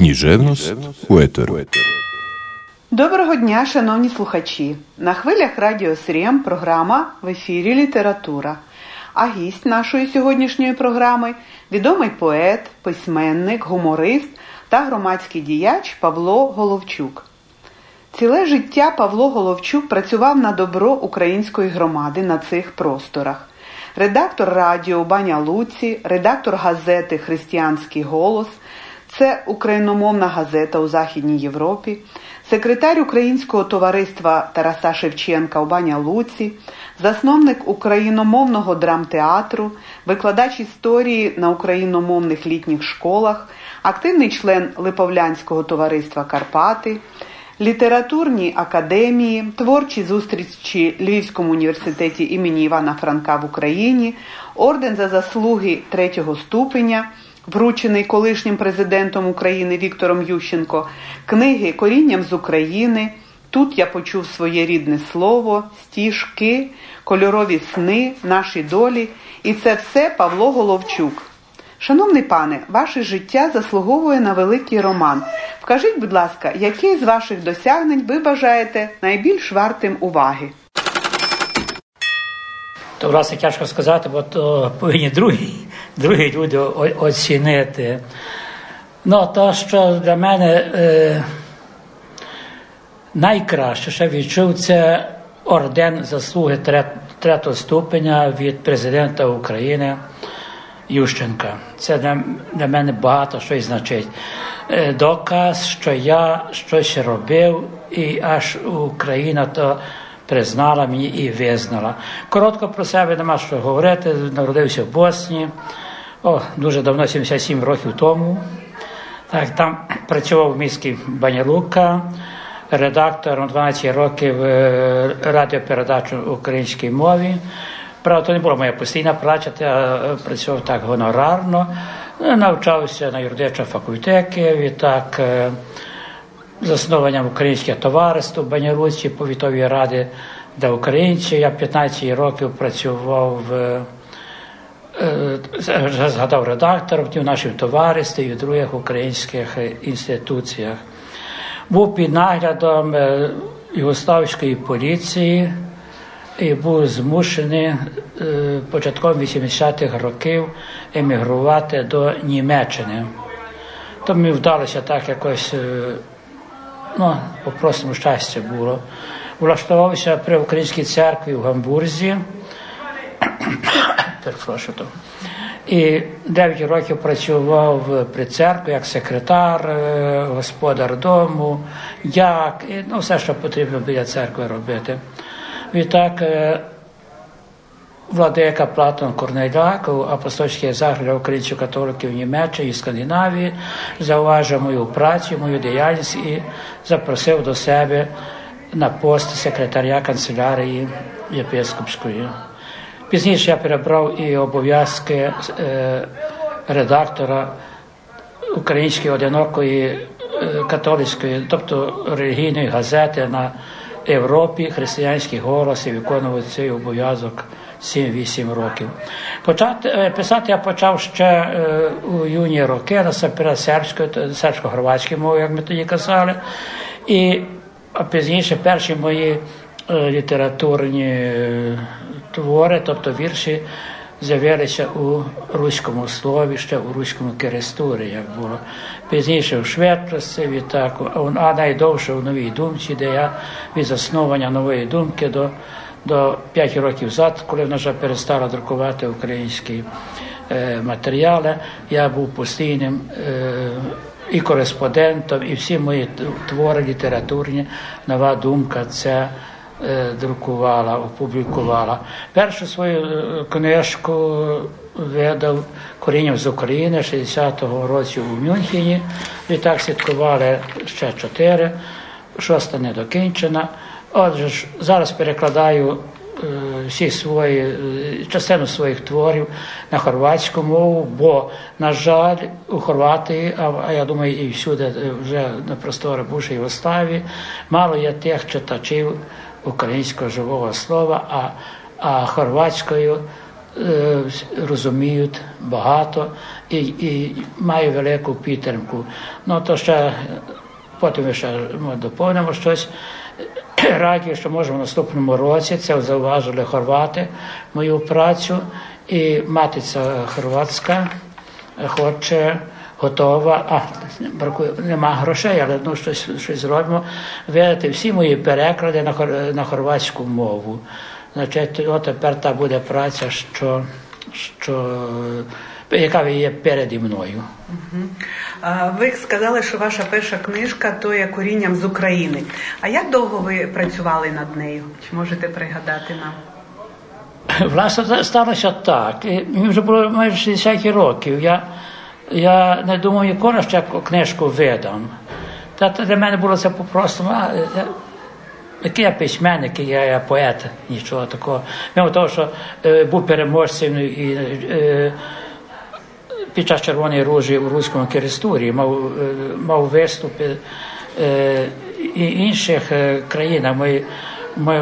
Кніжевност у етеру. Доброго дня, шановні слухачі! На хвилях Радіо Сріям програма в ефірі Література. А гість нашої сьогоднішньої програми відомий поет, письменник, гуморист та громадський діяч Павло Головчук. Ціле життя Павло Головчук працював на добро української громади на цих просторах. Редактор радіо Баня Луці, редактор газети Християнський голос, це україномовна газета у Західній Європі, секретар Українського товариства Тараса Шевченка у Баня Луці, засновник україномовного драмтеатру, викладач історії на україномовних літніх школах, активний член Липовлянського товариства Карпати, літературні академії, творчі зустрічі Львівському університеті імені Івана Франка в Україні, орден за заслуги третього ступеня вручений колишнім президентом України Віктором Ющенко, книги Корінням з України. Тут я почув своє рідне слово, стіжки, кольорові сни, наші долі, і це все Павло Головчук. Шановний пане, ваше життя заслуговує на великий роман. Вкажіть, будь ласка, який з ваших досягнень ви бажаєте найбільш вартим уваги? То, власне, тяжко сказати, бо то повинні другі другі люди оцінити. Ну, то, що для мене е, найкраще, що відчув, це орден заслуги третього ступеня від президента України Ющенка. Це для, для мене багато що значить. Е, доказ, що я щось робив, і аж Україна то признала мені і визнала. Коротко про себе нема що говорити. Народився в Босні. О, дуже давно, 77 років тому. Так, Там працював в міській Банялука, редактором 12 років е, радіопередач в українській мові. Правда, то не була моя постійна праця, я працював так гонорарно, навчався на юридичному факультеті, відтак е, заснованням українських товариств в Баняруці, повітової ради для українців. Я 15 років працював в згадав редактором в нашому товаристві і в других українських інституціях. Був під наглядом е, Югославської поліції і був змушений е, початком 80-х років емігрувати до Німеччини. То мені вдалося так якось, е, ну, попросимо щастя було. Влаштувався при українській церкві в Гамбурзі. І 9 років працював при церкві як секретар, е, господар дому, як, і, ну, все, що потрібно біля церкви робити. Відтак е, владика Платон Корнеляк у апостольській загрі українців католиків в Німеччині і Скандинавії зауважив мою працю, мою діяльність і запросив до себе на пост секретаря канцелярії єпископської. Пізніше я перебрав і обов'язки редактора української одинокої е, католицької, тобто релігійної газети на Європі, християнський голос і виконував цей обов'язок 7-8 років. Почати, е, писати я почав ще у юні роки, насамперед сербською, сербсько-хорватською мовою, як ми тоді казали. І а пізніше перші мої літературні твори, тобто вірші, з'явилися у руському слові, ще у руському керестурі, як було. Пізніше у швидкості, відтак, а найдовше у новій думці, де я від заснування нової думки до до 5 років зад, коли вона вже перестала друкувати українські е, матеріали, я був постійним е, і кореспондентом, і всі мої твори літературні, нова думка це. Е, друкувала, опублікувала. Першу свою е, книжку видав корінням з України 60-го році у Мюнхені. Відтак слідкували ще чотири, шоста не докінчена. Отже, зараз перекладаю е, всі свої частину своїх творів на хорватську мову, бо, на жаль, у Хорватії, а я думаю, і всюди вже на просторі бувшої Єгославії, мало є тих читачів українського живого слова, а а хорватською розуміють багато і і має велику підтримку. Ну то ще потім ще ми доповнимо щось. Раді, що може в наступному році це зауважили хорвати мою працю, і матиця хорватська хоче готова, а бракує, нема грошей, але ну, щось щось зробимо. Видати всі мої переклади на на хорватську мову. Значить, от тепер та буде праця, що, що яка є переді мною. Ви сказали, що ваша перша книжка то є корінням з України. А як довго ви працювали над нею? Чи можете пригадати нам? Власне, сталося так. Мені вже було майже 60 років. Я я не думав ніколи, що я книжку видам. Та для мене було це попросту. Який я письменник, я, я поет, нічого такого. Мимо того, що е, був переможцем і е, під час Червоної ружі у Руському Керестурі мав, е, мав виступи і інших країнах. Мої,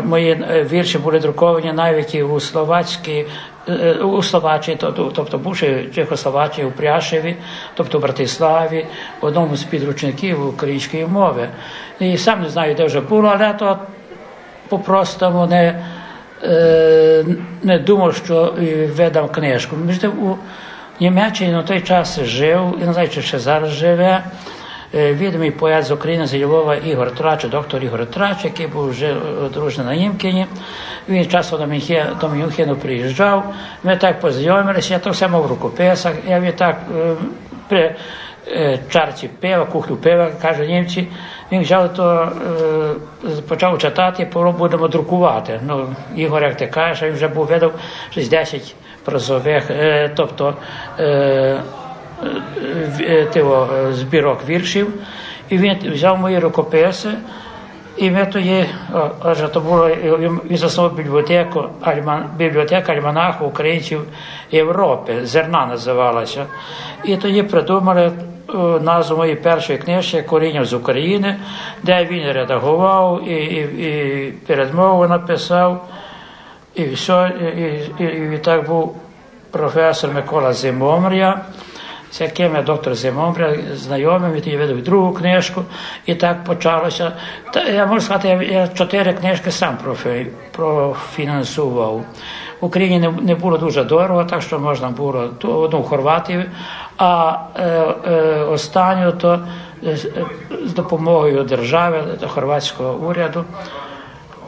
мої вірші були друковані навіть і у Словацькій у Словаччині, тобто бувши Чехословаччині, у Пряшеві, тобто в Братиславі, в одному з підручників української мови. І сам не знаю, де вже було, але то по-простому не не думав, що видам книжку. Між у Німеччині на той час жив, і не знаю, чи ще зараз живе. Відомий поет з України з Львова Ігор Трач, доктор Ігор Трач, який був вже одружений на Німкіні. Він часом до Мюнхену приїжджав. Ми так познайомилися, я то все мав в рукописах. Я відтак при чарці пива, кухлю пива, каже німці. Він взяв то, почав читати, будемо друкувати. Ну, Ігор, як ти кажеш, він вже був видав 60 прозових, тобто тиво, збірок віршів, і він взяв мої рукописи, і ми тоді, аже то було, він заснував бібліотеку, бібліотека альманаху українців Європи, зерна називалася. І тоді придумали назву моєї першої книжки Коріння з України, де він редагував і, і, і передмову написав. І все, і, і, і так був професор Микола Зимомрія, яким я доктор Зимомря знайомий, він видав другу книжку, і так почалося. Та, я можу сказати, я, я чотири книжки сам профі, профінансував. В Україні не, не було дуже дорого, так що можна було ту одну в а е, е, останню то е, з допомогою держави, хорватського уряду,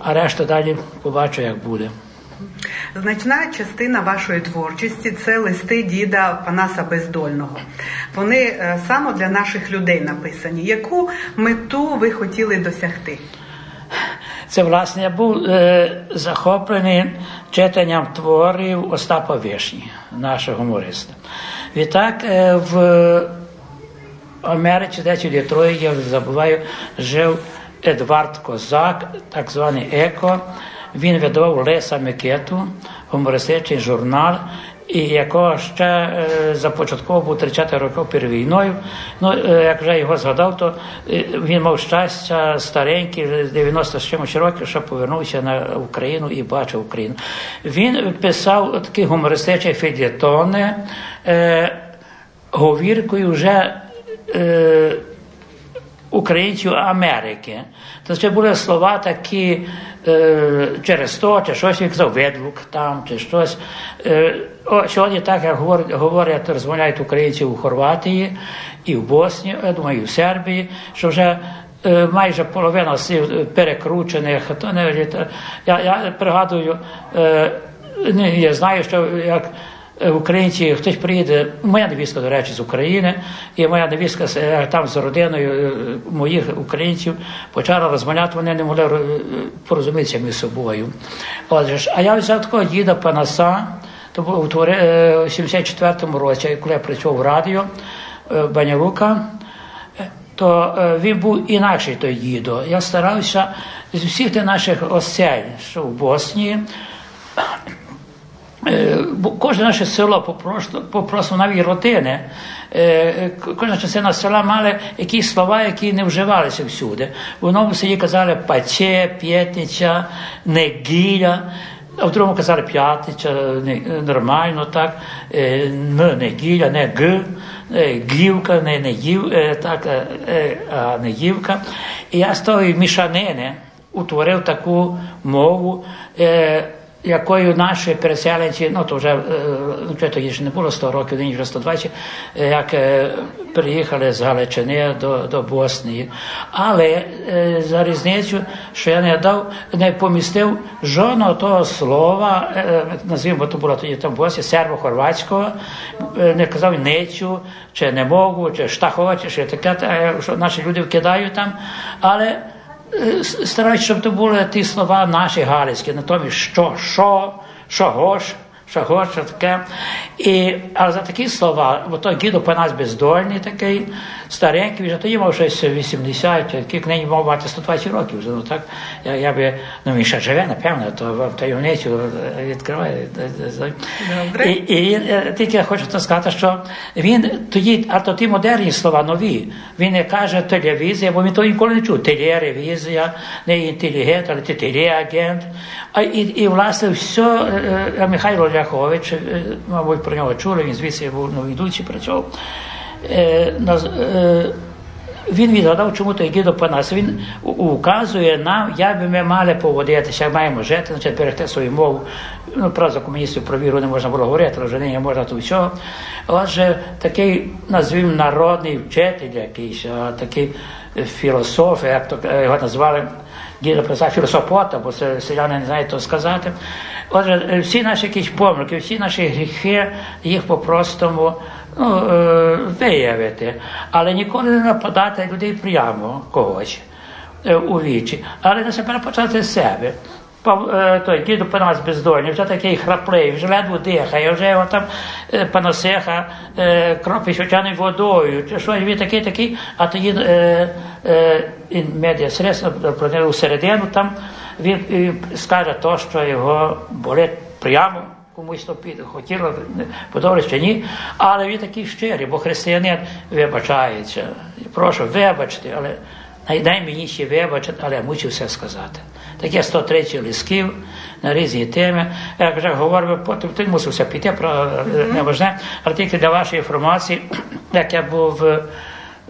а решту далі побачу, як буде. Значна частина вашої творчості це листи діда Панаса Бездольного. Вони саме для наших людей написані. Яку мету ви хотіли досягти? Це, власне, я був е, захоплений читанням творів Остапа Вишні, нашого гумориста. Відтак е, в Америці, десь у Детрої, я забуваю, жив Едвард Козак, так званий Еко. Він видавав Леса Микету, гумористичний журнал, і якого ще е, започатково був 30 років перед війною. Ну, е, як вже його згадав, то е, він мав щастя старенький, 90 з чимось років, що повернувся на Україну і бачив Україну. Він писав такі гумористичні федєтони, е, говіркою вже. Е, Українців Америки. То це були слова такі через то, чи щось їх заведлук там, чи щось. Е, о, Сьогодні так, як говорять, говорять, розмовляють українці у Хорватії і в Боснії, я думаю, і в Сербії, що вже е, майже половина слів перекручених. Я, я пригадую, е, я знаю, що як українці, хтось приїде, моя невістка, до речі, з України, і моя невістка там з родиною моїх українців почала розмовляти, вони не могли порозумітися між собою. Отже, а я взяв такого діда Панаса, то був у 74-му році, коли я працював в радіо Банярука, то він був інакший той дідо. Я старався з усіх тих наших осель, що в Боснії, Е, кожне наше село попросту навіть родини, кожна частина села мали якісь слова, які не вживалися всюди. В селі казали паче, п'ятниця, негіля. а в другому казали п'ятиця, нормально так, не гіля, не Г, гівка, не не гів, так, а не гівка. І я з тої мішанини утворив таку мову якою наші переселенці, ну то вже ну, тоді ж не було 100 років, нині вже 120, як приїхали з Галичини до до Боснії. Але за різницю, що я не дав, не помістив жодного того слова, назвімо, то було тоді там в Боснії, сербо-хорватського, не казав нечу, чи не можу, чи штахова, чи що таке, що наші люди вкидають там. але стараюсь, щоб то були ті слова наші галицькі, натомість що, що, що гош, що гош, що таке. І, але за такі слова, бо той гідо по нас бездольний такий, старенький, вже тоді мав щось 80, який нині мав мати 120 років вже, ну так, я, я би, ну він ще живе, напевно, то в таємницю відкриває. І, і він, тільки я хочу сказати, що він тоді, а то ті модерні слова нові, він не каже телевізія, бо він то ніколи не чув, телеревізія, не інтелігент, але ти телеагент. А, і, і, власне, все, Михайло Ляхович, мабуть, про нього чули, він звідси був ну, йдучи працював. Е, е, він відгадав, чому той гідо по нас. Він указує нам, як би ми мали поводитися, як маємо жити, значить, берегти свою мову. Ну, правда, комуністів про віру не можна було говорити, але вже не можна то всього. Отже, такий, назвімо, народний вчитель якийсь, а такий філософ, як то його назвали, діда писав філософота, бо селяни не знають то сказати. Отже, всі наші якісь помилки, всі наші гріхи, їх по-простому ну, е, виявити, але ніколи не нападати людей прямо когось е, у вічі, але насамперед почати з себе. Е, той діду Панас бездольний, вже такий храпливий, вже ледве дихає, вже його там паносиха кропить свячаною водою, чи що він такий такий, а тоді медіа средства у середину там він скаже то, що його болить прямо комусь то хотіло, подобається чи ні, але він такий щирий, бо християнин вибачається. Прошу, вибачте, але дай мені ще вибачити, але я мусив все сказати. Таке 130 лисків на різні теми. Як вже говорив, потім ти мусився піти, про не важне, але тільки для вашої інформації, як я був е,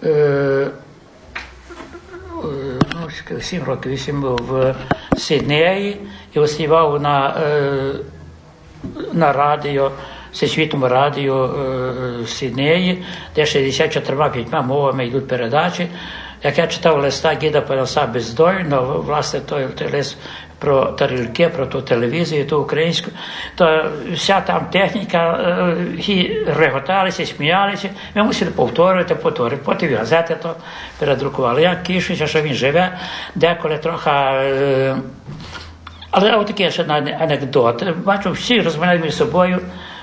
е, ну, 7 років, 8 був в Сіднеї і оспівав на е, на радіо, всесвітньому радіо е, Сіднеї, де 64 мовами йдуть передачі. Як я читав листа Гіда Панаса бездойно, власне, той, той лист про тарілки, про ту телевізію, ту українську, то вся там техніка, і реготалися, сміялися, ми мусили повторювати, повторювати. Потім газети то передрукували. Я кішуся, що він живе, деколи трохи. Але от таке ще анекдот. Бачу, всі розмовляють між собою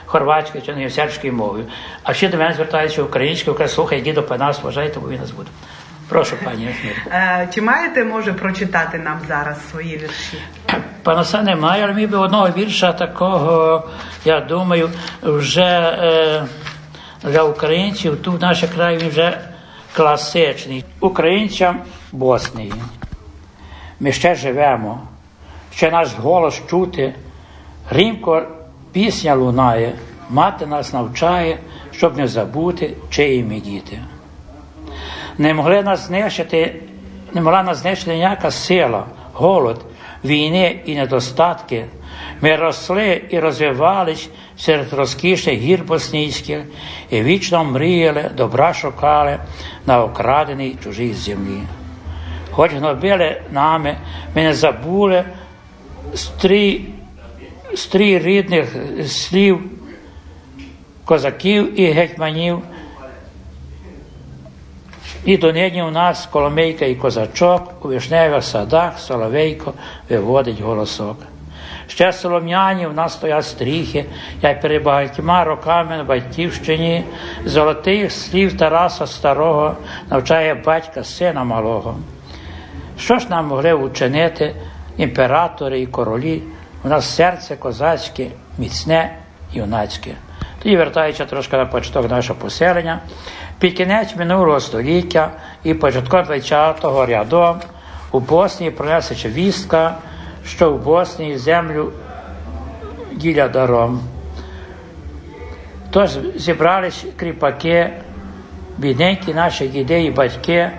хорватською чи не сербською мовою. А всі до мене звертаються українською, кажуть, слухай, діду Панас, вважайте, бо він нас буде. Прошу, пані. Е, чи маєте, може, прочитати нам зараз свої вірші? Панаса немає, але міг би одного вірша такого, я думаю, вже е, для українців тут в нашій краї він вже класичний. Українцям Боснії. Ми ще живемо ще наш голос чути, рімко пісня лунає, мати нас навчає, щоб не забути, чиї ми діти. Не могли нас знищити, не могла нас знищити ніяка сила, голод, війни і недостатки. Ми росли і розвивались серед розкішних гір боснійських і вічно мріяли, добра шукали на окраденій чужій землі. Хоч гнобили нами, ми не забули стрій, стрій рідних слів козаків і гетьманів. І донині у нас Коломейка і козачок у вишневих садах Соловейко виводить голосок. Ще солом'яні в нас стоять стріхи, як перед багатьма роками на батьківщині, золотих слів Тараса Старого навчає батька сина малого. Що ж нам могли учинити імператори і королі, у нас серце козацьке, міцне юнацьке. Тоді, вертаючи трошки на початок нашого поселення, під кінець минулого століття і початком 20-го ряду у Боснії пронесеча вістка, що в Боснії землю діля даром. Тож зібрались кріпаки, бідненькі наші діди і батьки,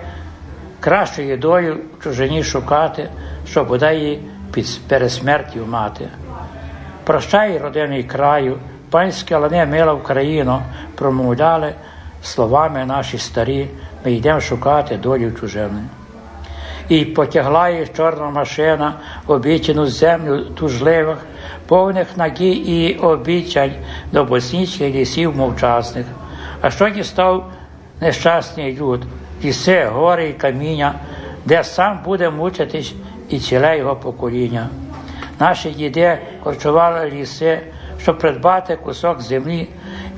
кращою долю в чужині шукати, щоб бодай її під пересмертю мати. Прощай, родиний краю, панське лане мила Україну, промовляли словами наші старі, ми йдемо шукати долю чужини. І потягла їх чорна машина, обіцяну землю тужливих, повних надій і обіцянь до боснічних лісів мовчасних. А що дістав нещасний люд, ліси, гори і каміння, де сам буде мучитись і ціле його покоління. Наші діди корчували ліси, щоб придбати кусок землі,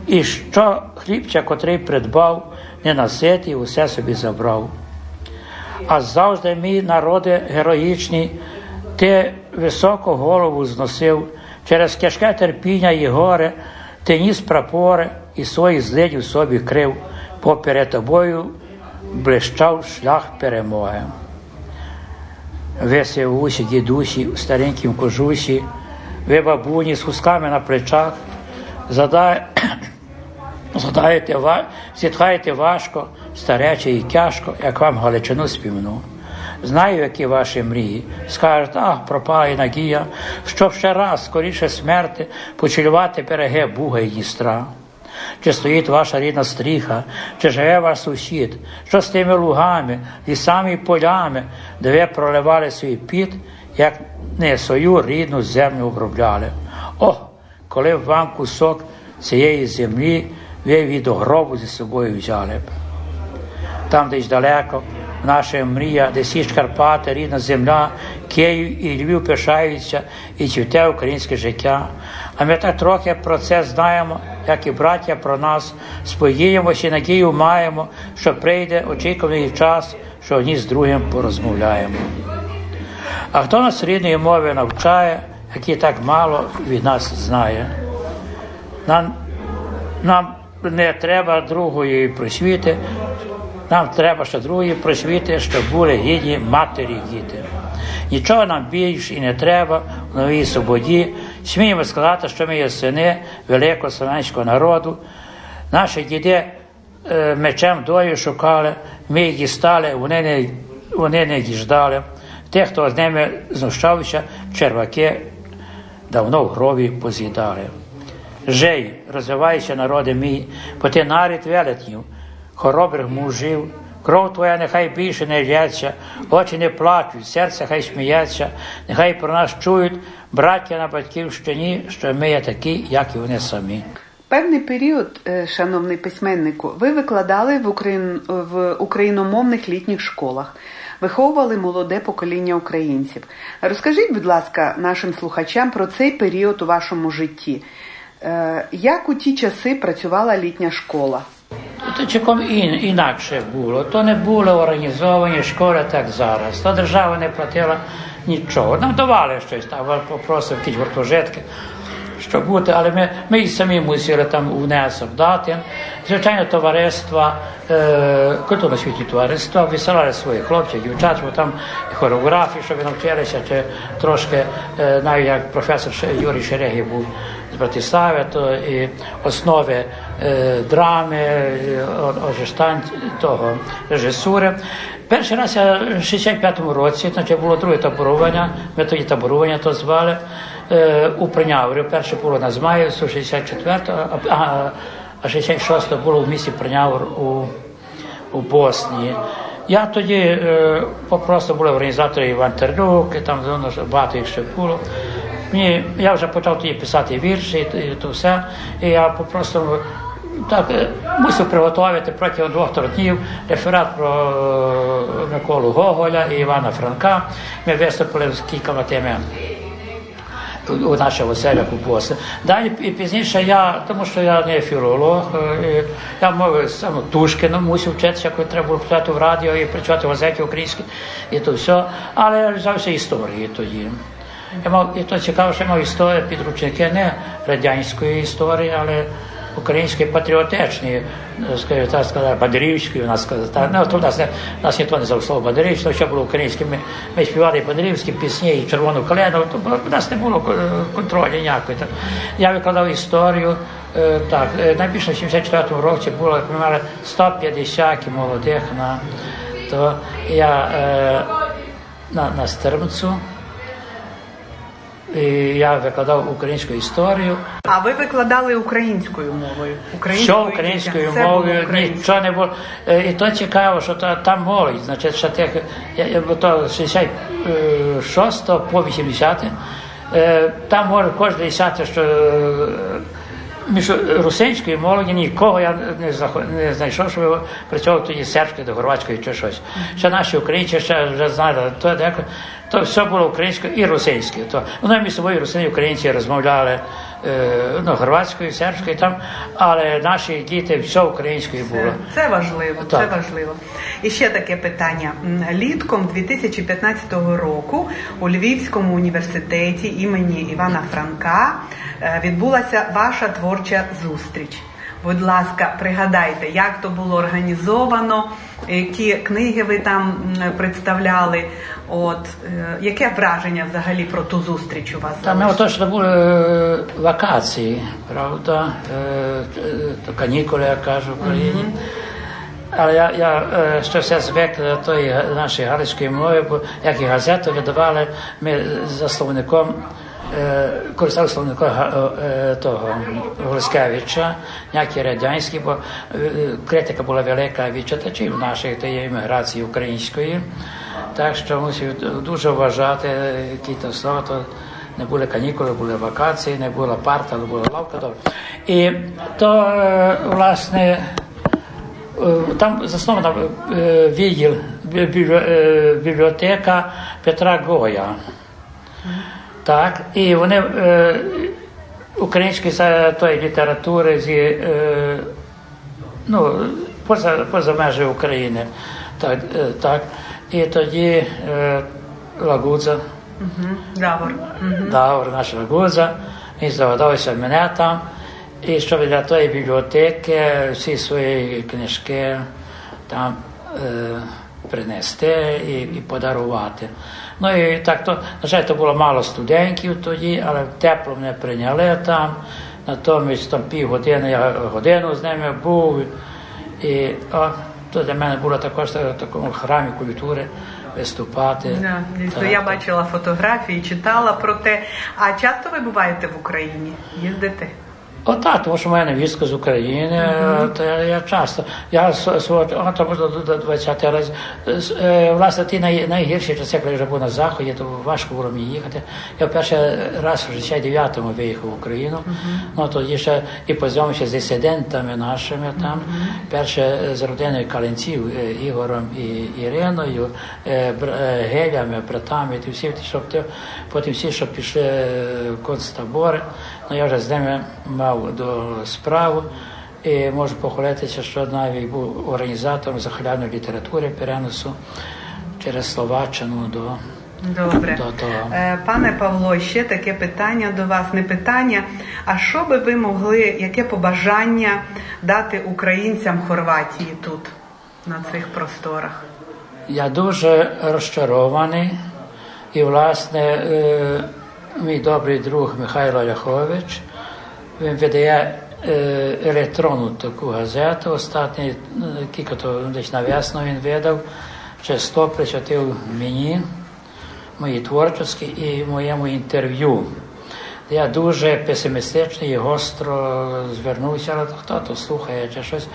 і що хлібча, котрий придбав, не наситий, усе собі забрав. А завжди мій народи героїчний, ти високу голову зносив, через тяжке терпіння і горе, ти ніс прапори і свої злидів собі крив, бо перед тобою блищав шлях перемоги. Ви сивусі, дідусі, в старенькім кожусі, ви бабуні з хусками на плечах, задай, задаєте, зітхаєте важко, старече і тяжко, як вам Галичину співну. Знаю, які ваші мрії. Скажете, ах, пропала і надія, щоб ще раз, скоріше смерти, почулювати береги Буга і Дністра. Чи стоїть ваша рідна стріха, чи живе ваш сусід, що з тими лугами, лісами і полями, де ви проливали свій піт, як не свою рідну землю обробляли. О, коли б вам кусок цієї землі ви від гробу зі собою взяли б. Там десь далеко, наша мрія, де січ Карпати, рідна земля, Київ і Львів пишаються і цвіте українське життя. А ми так трохи про це знаємо, як і браття про нас, сподіємося і надію маємо, що прийде очікуваний час, що одні з другим порозмовляємо. А хто нас рідної мови навчає, який так мало від нас знає? Нам, нам не треба другої просвіти, нам треба ще другої просвіти, щоб були гідні матері діти. Нічого нам більше і не треба в новій свободі. Сміємо сказати, що ми є сини великого слов'янського народу. Наші діди е, мечем долю шукали, ми їх дістали, вони не, вони не діждали. Тих, хто з ними знущався, черваки давно в грові поз'їдали. Жей, розвивайся, народи мій, бо ти нарід велетнів, хоробрих мужів, кров твоя нехай більше не лється, очі не плачуть, серце хай сміється, нехай про нас чують браття на батьківщині, що ми є такі, як і вони самі. Певний період, е, шановний письменнику, ви викладали в, україн... в україномовних літніх школах, виховували молоде покоління українців. Розкажіть, будь ласка, нашим слухачам про цей період у вашому житті. Е, як у ті часи працювала літня школа? То чеком інакше було. То не були організовані школи, так зараз. То держава не платила нічого. Нам давали щось, там попросив якісь гуртожитки, щоб бути, але ми ми і самі мусили там внесок дати. Звичайно, товариства, е, культурно-освітні товариства висилали своїх хлопців, дівчат, бо там і хореографії, щоб навчилися, чи трошки, е, навіть як професор Юрій Шерегів був з то і основи е, драми, ожестань того режисури. Перший раз я в 65-му році, значить було друге таборування, ми тоді таборування то звали е, у Прийняврі. Перше було на Змаївцю, 64-го, а, а 66-го було в місті Прийнявр у, у Боснії. Я тоді е, попросту були організатори Іван Терлюк, і там багато їх ще було. Мені, я вже почав тоді писати вірші і, то все. І я попросту так е, мусив приготувати протягом двох-трьох днів реферат про е, Миколу Гоголя і Івана Франка. Ми виступили з кількома теми. У наших оселях у Далі і пізніше я, тому що я не філолог, е, я мовив саме Тушкіна, мусив вчитися, коли треба було працювати в радіо і працювати в газеті українській і то все. Але я взявся історії тоді. І то цікаво, що мав історію підручники не радянської історії, але українські патріотичні, скажімо так сказати, Бадрівські у нас сказати. Ну, то нас, нас ніхто не знав слово Бадрівське, що було українське. Ми, ми співали Бадрівські пісні, і червону калену, то у нас не було контролю ніякої. Я викладав історію. Так, найбільше в 74-му році було, як ми мали 150 молодих на то я на, на Стермцю. І я викладав українську історію. А ви викладали українською мовою? Українською що українською мовою нічого не було. І то цікаво, що то, там молодь, значить, що тих, то 66 по 80 там може кожен десяти, що між русинською молоді нікого я не не знайшов, що працював тоді сербською до хорватської чи щось. Ще наші українці ще вже знали, то то все було українською і русинською. То вони між собою русини українці розмовляли ну, хорватською, сербською там, але наші діти все українською було. Це, це важливо, так. це важливо. І ще таке питання. Літком 2015 року у Львівському університеті імені Івана Франка відбулася ваша творча зустріч. Будь ласка, пригадайте, як то було організовано, які книги ви там представляли. От е, яке враження взагалі про ту зустріч у вас? Там ну, то, що були е, вакації, правда, е, канікули, я кажу, в Україні. Але я я ще все звик до тої нашої галицької мови, бо як і газету видавали, ми за словником користали словником того Голискевича, ніякі радянські, бо критика була велика від читачів наших тієї імміграції української. Так що мусив дуже вважати, які то слова, то не були канікули, були вакації, не була парта, не була лавка. І то, власне, там заснована відділ бібліотека Петра Гоя. Так, і вони українські тої літератури зі ну, поза, поза межі України. Так, так. І тоді е, Лагудза. Давор. Давор, наш Лагудза, він загадався мене там. І щоб для тої бібліотеки всі свої книжки там е, принести і і подарувати. Ну і так то, на жаль, то було мало студентів тоді, але тепло мене прийняли там. Натомість там пів години я годину з ними був. І о, то для мене було також в такому храмі культури виступати. Да, так. я бачила фотографії, читала про те. А часто ви буваєте в Україні? Їздите? Отак, тому що в мене військо з України, mm-hmm. то я, я часто. Я свого тому до 20 разів. Власне, ті най, найгірші часи, коли вже був на заході, то важко було мені їхати. Я перший раз в 69-му виїхав в Україну. Mm-hmm. Ну тоді ще і познайомився з дисидентами нашими там. Mm-hmm. Перше з родиною Калинців, Ігором і Іриною, гелями, братами, і всі, щоб потім всі, що пішли в концтабори. Ну я вже з ними мав до справу і можу похвалитися, що навіть був організатором захоляної літератури переносу через Словаччину до. Добре, пане Павло, ще таке питання до вас. Не питання. А що би ви могли, яке побажання дати українцям Хорватії тут, на цих просторах? Я дуже розчарований і, власне, мій добрий друг Михайло Ляхович. Він видає е, електронну таку газету. Останні кілька то десь нав'ясно він видав, часто присвятив мені, моїй творчості і моєму інтерв'ю. Я дуже песимістичний і гостро звернувся, але хто то слухає чи щось.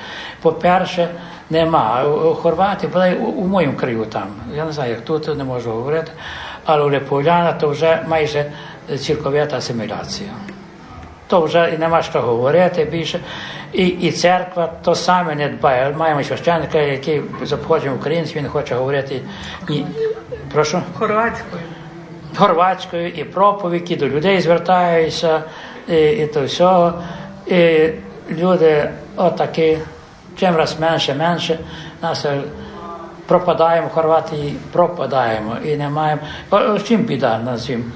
По-перше, нема. У Хорватії, у, у моєму краю там. Я не знаю, як тут не можу говорити але у Липовляна то вже майже цілковита асиміляція. То вже і нема що говорити більше. І і церква то саме не дбає. Маємо священника, який за походженням українців, він хоче говорити ні. Прошу? Хорватською. Хорватською і проповіді, до людей звертаються, і і то все. І люди отакі, чим раз менше, менше. Нас пропадаємо в Хорватії, пропадаємо і не маємо. З чим біда на зим?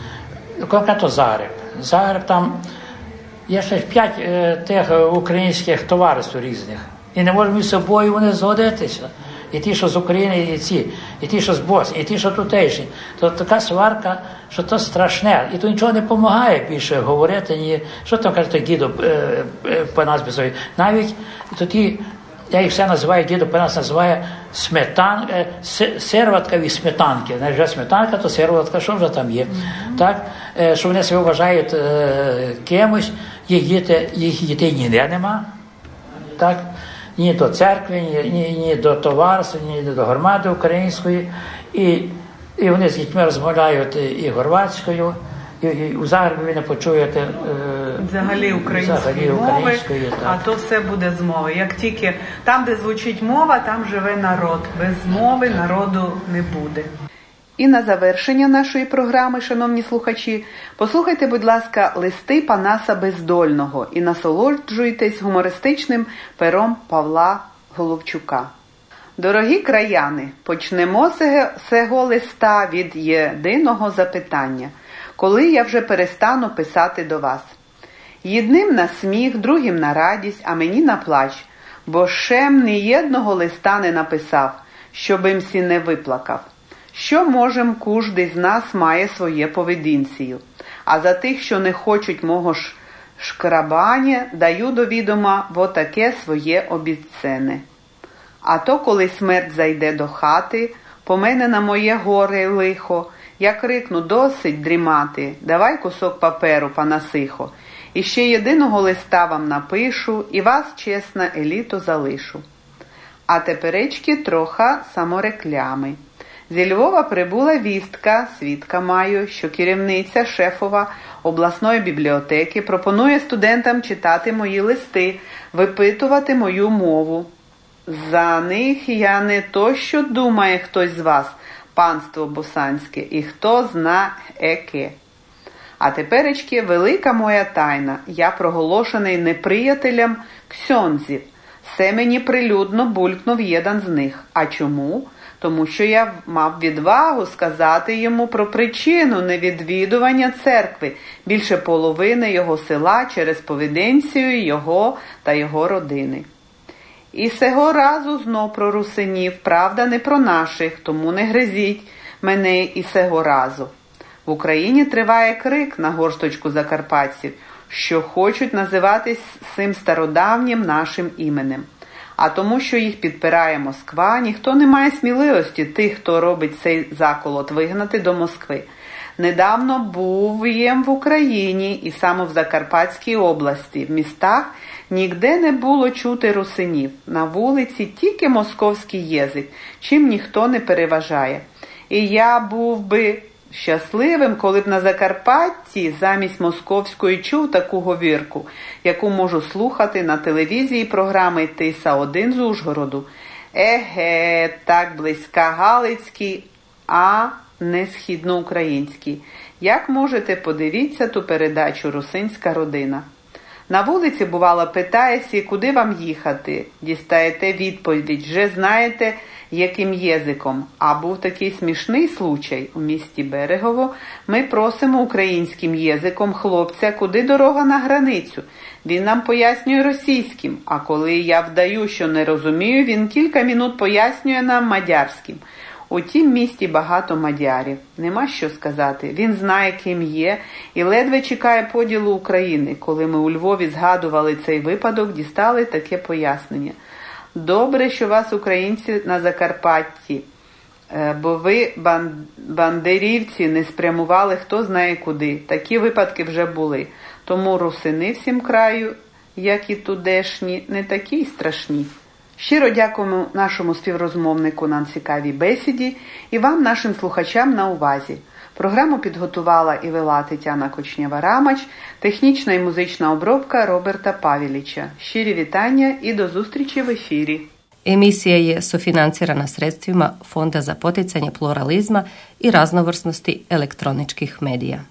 Конкретно Загреб. Загреб там є ще п'ять е, тих українських товариств різних. І не можемо між собою вони згодитися. І ті, що з України, і ці, і ті, що з Босні, і ті, що тутейші. То така сварка, що то страшне. І то нічого не допомагає більше говорити, ні. Що там каже той дідо е, е, по нас безові. Навіть то ті, я їх все називаю, дідо по нас називає сметан, е, сироватка від сметанки. Не вже сметанка, то сироватка, що вже там є. Так? Е, що вони себе вважають е, кимось, їх діти, їх дітей ніде нема. Так? ні до церкви, ні, ні, ні до товариства, ні до громади української. І і вони з дітьми розмовляють і горватською, і, у Загребі ви не почуєте е, взагалі української, взагалі української мови, а то все буде з мови. Як тільки там, де звучить мова, там живе народ. Без мови народу не буде. І на завершення нашої програми, шановні слухачі, послухайте, будь ласка, листи Панаса Бездольного і насолоджуйтесь гумористичним пером Павла Головчука. Дорогі краяни, почнемо з цього листа від єдиного запитання, коли я вже перестану писати до вас. Єдним на сміх, другим на радість, а мені на плач, бо ще ні єдного листа не написав, щобим сі не виплакав що можем кожний з нас має своє поведінцію. А за тих, що не хочуть мого ж шкрабання, даю до відома во таке своє обіцене. А то, коли смерть зайде до хати, по мене на моє горе лихо, я крикну досить дрімати, давай кусок паперу, панасихо, і ще єдиного листа вам напишу, і вас, чесна, еліту залишу. А теперечки троха самореклями. Зі Львова прибула вістка, свідка маю, що керівниця шефова обласної бібліотеки пропонує студентам читати мої листи, випитувати мою мову. За них я не то, що думає хтось з вас, панство босанське, і хто зна еке. А теперечки велика моя тайна, я проголошений неприятелем ксьонзів. Все мені прилюдно булькнув єдан з них. А чому? тому що я мав відвагу сказати йому про причину невідвідування церкви більше половини його села через поведенцію його та його родини. І сего разу знов про русинів, правда, не про наших, тому не гризіть мене і сего разу. В Україні триває крик на горсточку закарпатців, що хочуть називатись цим стародавнім нашим іменем а тому, що їх підпирає Москва, ніхто не має сміливості тих, хто робить цей заколот, вигнати до Москви. Недавно був їм в Україні і саме в Закарпатській області, в містах ніде не було чути русинів. На вулиці тільки московський язик, чим ніхто не переважає. І я був би щасливим, коли б на Закарпатті замість московської чув таку говірку, яку можу слухати на телевізії програми Тиса 1 з Ужгороду. Еге, так близька Галицький, а не східноукраїнський. Як можете, подивіться ту передачу Русинська родина. На вулиці, бувало, питаєсі, куди вам їхати. Дістаєте відповідь, вже знаєте, яким єзиком. А був такий смішний случай у місті Берегово. Ми просимо українським єзиком хлопця, куди дорога на границю. Він нам пояснює російським, а коли я вдаю, що не розумію, він кілька минут пояснює нам мадярським. У тім місті багато мадярів. Нема що сказати. Він знає, ким є, і ледве чекає поділу України. Коли ми у Львові згадували цей випадок, дістали таке пояснення. Добре, що вас, українці, на Закарпатті, е, бо ви, бандерівці, не спрямували хто знає куди. Такі випадки вже були. Тому русини всім краю, як і тудешні, не такі й страшні. Щиро дякуємо нашому співрозмовнику на цікавій бесіді і вам, нашим слухачам, на увазі. Програму підготувала і вела Тетяна Кочнєва-Рамач, технічна і музична обробка Роберта Павіліча. Щирі вітання і до зустрічі в ефірі. Emisija je sufinancirana sredstvima Fonda za poticanje pluralizma i raznovrsnosti elektroničkih medija.